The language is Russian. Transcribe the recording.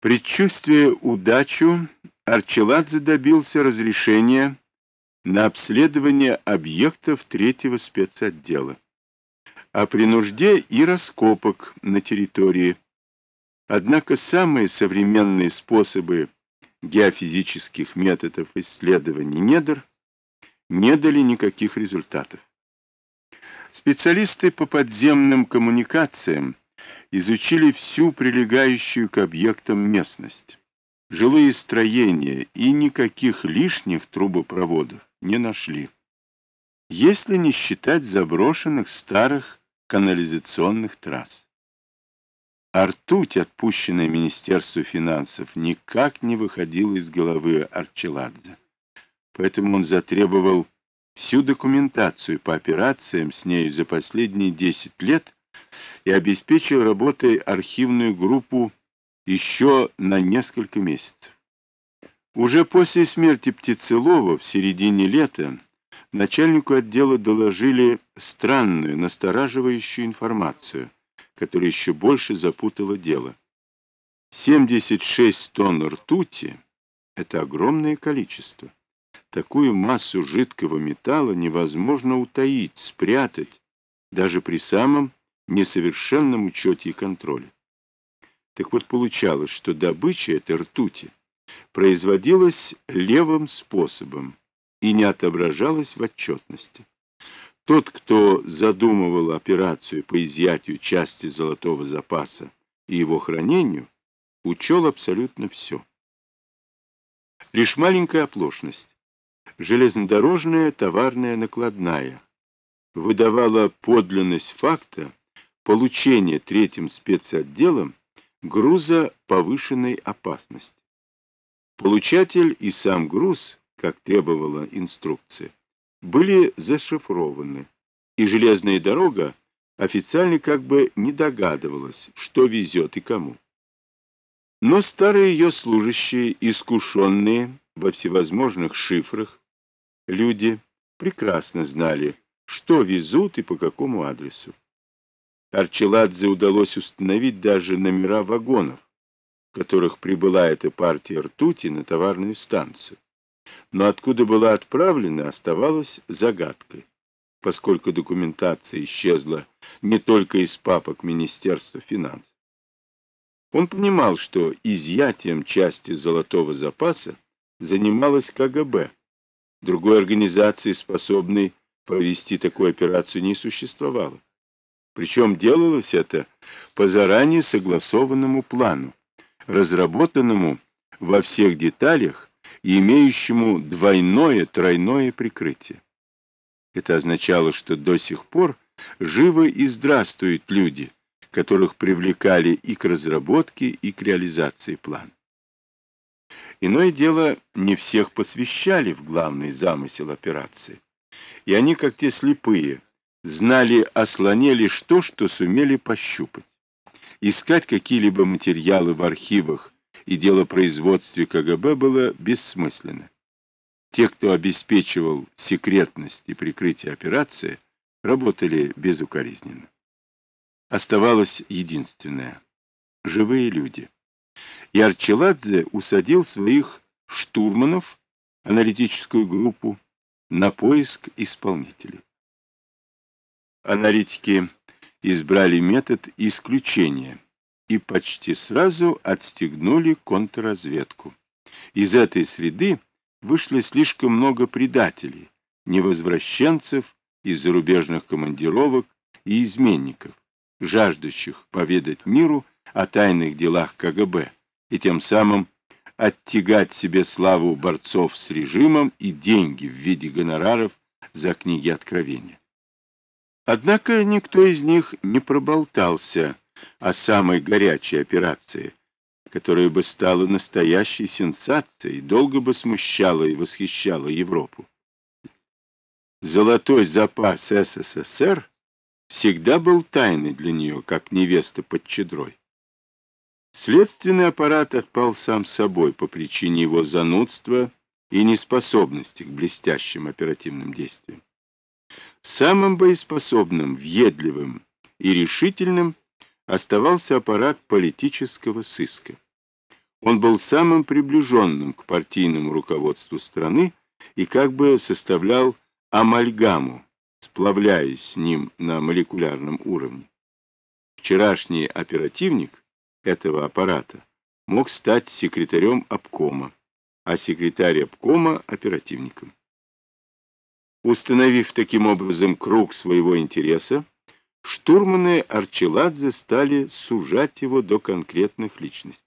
Предчувствуя удачу, Арчеладзе добился разрешения на обследование объектов третьего спецотдела, а при нужде и раскопок на территории. Однако самые современные способы геофизических методов исследования недр не дали никаких результатов. Специалисты по подземным коммуникациям изучили всю прилегающую к объектам местность, жилые строения и никаких лишних трубопроводов не нашли. Если не считать заброшенных старых канализационных трасс. А ртуть, отпущенная Министерству финансов, никак не выходила из головы Арчеладзе. Поэтому он затребовал всю документацию по операциям с нею за последние 10 лет и обеспечил работой архивную группу еще на несколько месяцев. Уже после смерти Птицелова в середине лета начальнику отдела доложили странную, настораживающую информацию, которая еще больше запутала дело. 76 тонн ртути — это огромное количество. Такую массу жидкого металла невозможно утаить, спрятать, даже при самом несовершенном учете и контроле. Так вот, получалось, что добыча этой ртути производилась левым способом и не отображалась в отчетности. Тот, кто задумывал операцию по изъятию части золотого запаса и его хранению, учел абсолютно все. Лишь маленькая оплошность. Железнодорожная товарная накладная выдавала подлинность факта получения третьим спецотделом груза повышенной опасности. Получатель и сам груз, как требовала инструкция, были зашифрованы, и железная дорога официально как бы не догадывалась, что везет и кому. Но старые ее служащие, искушенные во всевозможных шифрах, люди прекрасно знали, что везут и по какому адресу. Арчеладзе удалось установить даже номера вагонов, в которых прибыла эта партия ртути на товарную станцию. Но откуда была отправлена, оставалось загадкой, поскольку документация исчезла не только из папок Министерства финансов. Он понимал, что изъятием части золотого запаса занималась КГБ. Другой организации, способной провести такую операцию, не существовало. Причем делалось это по заранее согласованному плану, разработанному во всех деталях и имеющему двойное-тройное прикрытие. Это означало, что до сих пор живы и здравствуют люди, которых привлекали и к разработке, и к реализации плана. Иное дело, не всех посвящали в главный замысел операции, и они, как те слепые, знали о слоне лишь то, что сумели пощупать. Искать какие-либо материалы в архивах и делопроизводстве КГБ было бессмысленно. Те, кто обеспечивал секретность и прикрытие операции, работали безукоризненно. Оставалось единственное — живые люди. И Арчеладзе усадил своих штурманов, аналитическую группу, на поиск исполнителей. Аналитики избрали метод исключения и почти сразу отстегнули контрразведку. Из этой среды вышло слишком много предателей, невозвращенцев из зарубежных командировок и изменников, жаждущих поведать миру о тайных делах КГБ и тем самым оттягать себе славу борцов с режимом и деньги в виде гонораров за книги откровения. Однако никто из них не проболтался о самой горячей операции, которая бы стала настоящей сенсацией, долго бы смущала и восхищала Европу. Золотой запас СССР всегда был тайной для нее, как невеста под чедрой. Следственный аппарат отпал сам собой по причине его занудства и неспособности к блестящим оперативным действиям. Самым боеспособным, въедливым и решительным оставался аппарат политического сыска. Он был самым приближенным к партийному руководству страны и как бы составлял амальгаму, сплавляясь с ним на молекулярном уровне. Вчерашний оперативник этого аппарата мог стать секретарем обкома, а секретарь обкома — оперативником. Установив таким образом круг своего интереса, штурманы Арчеладзе стали сужать его до конкретных личностей.